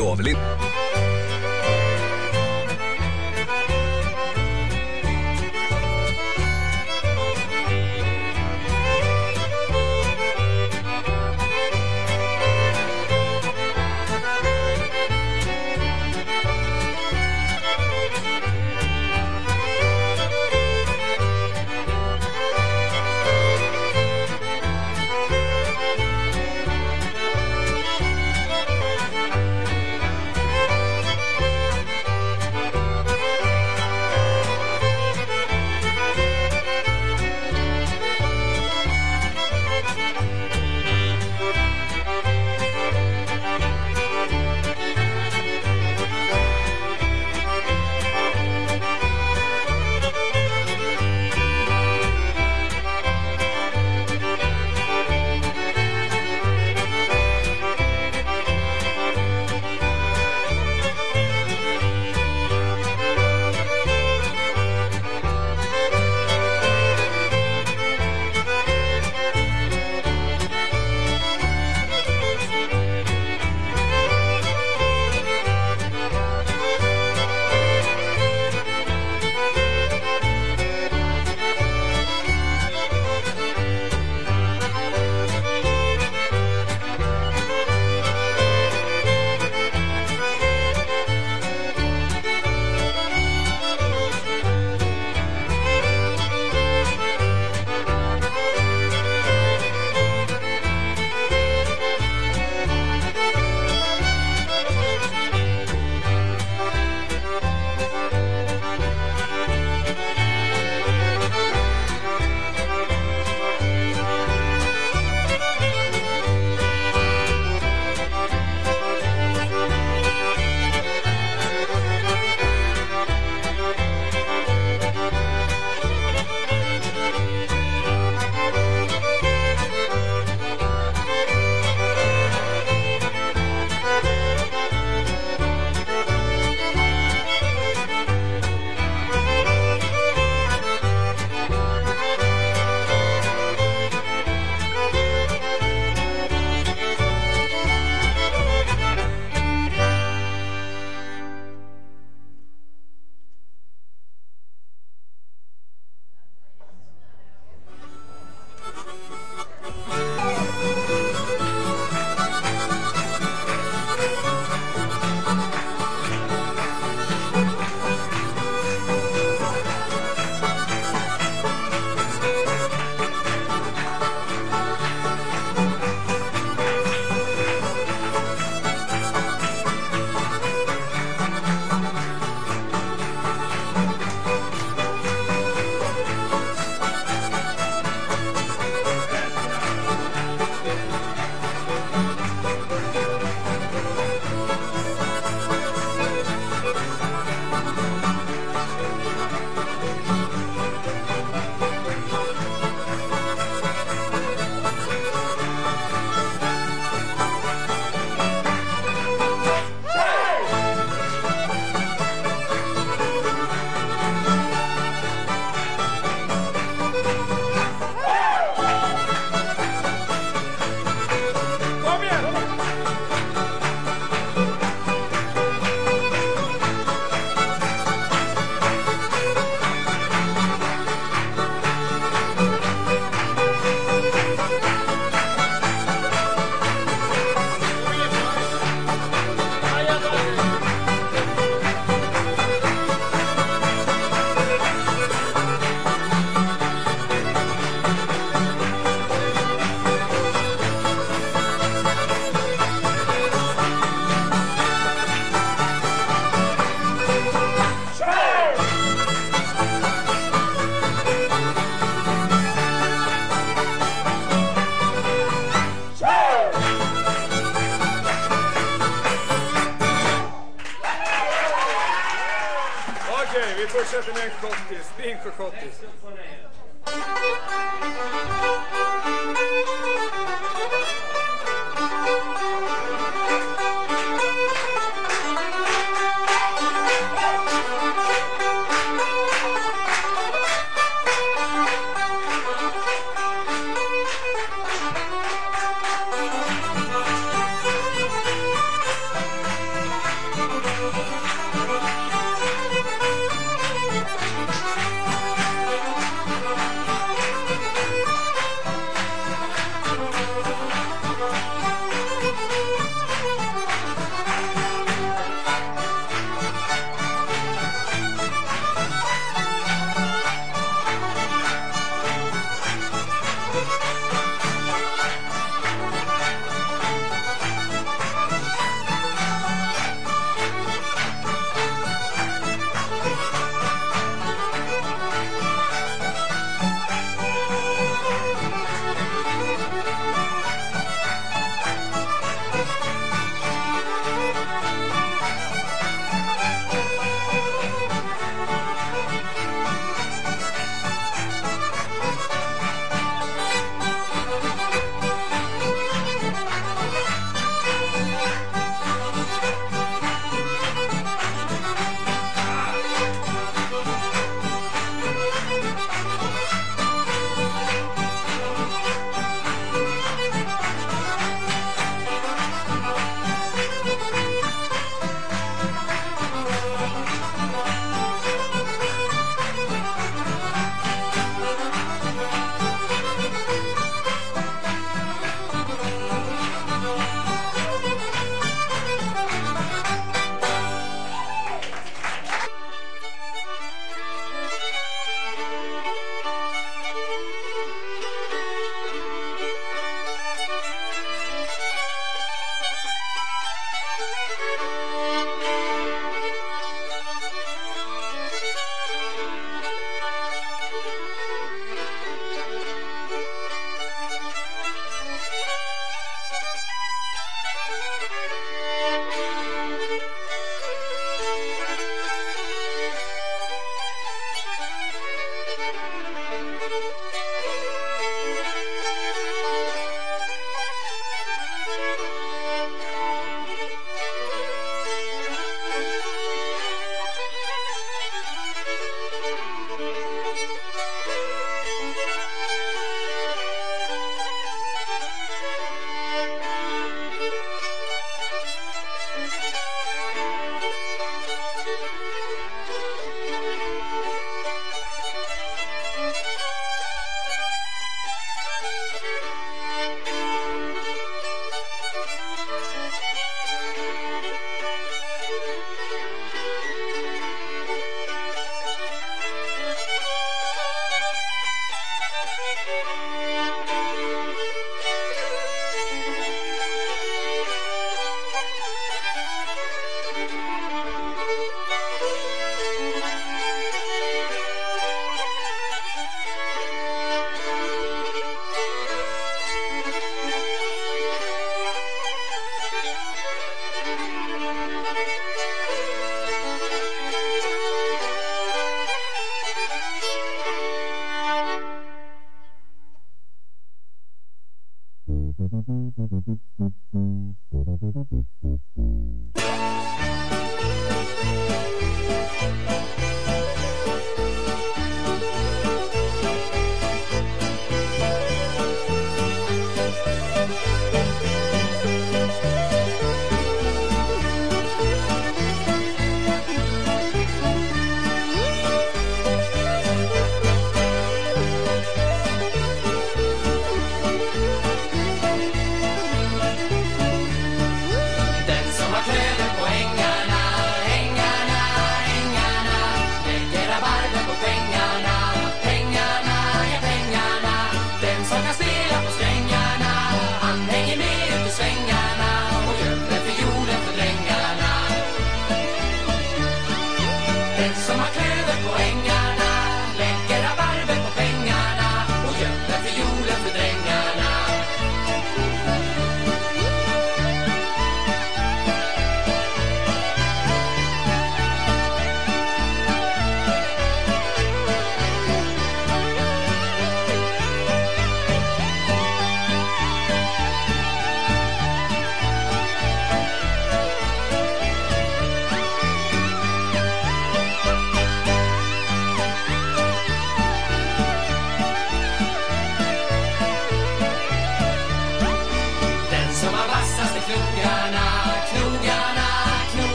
Tjovli.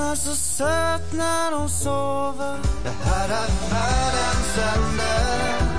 Hon är så söt när hon sover. Det här är världens ände.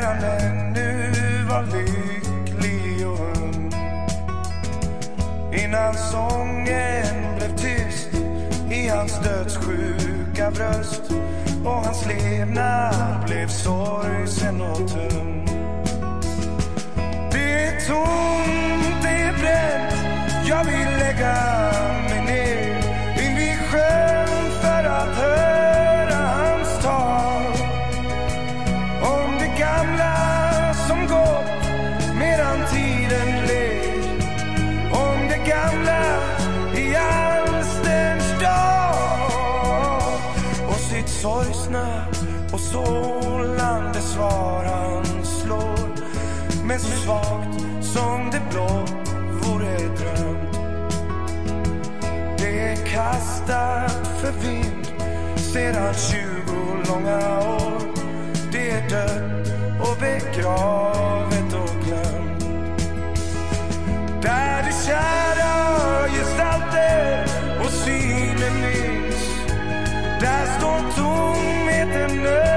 när han ännu var lycklig och ung. Innan sången blev tyst i hans dödssjuka bröst och hans levnad blev sorgsen och tung. Det är tomt, det är bränt, jag vill lägga sedan 20 långa år. Det är dött och begravet och glömt. Där det kära gestalter och synen nyss. Där står tomheten nu.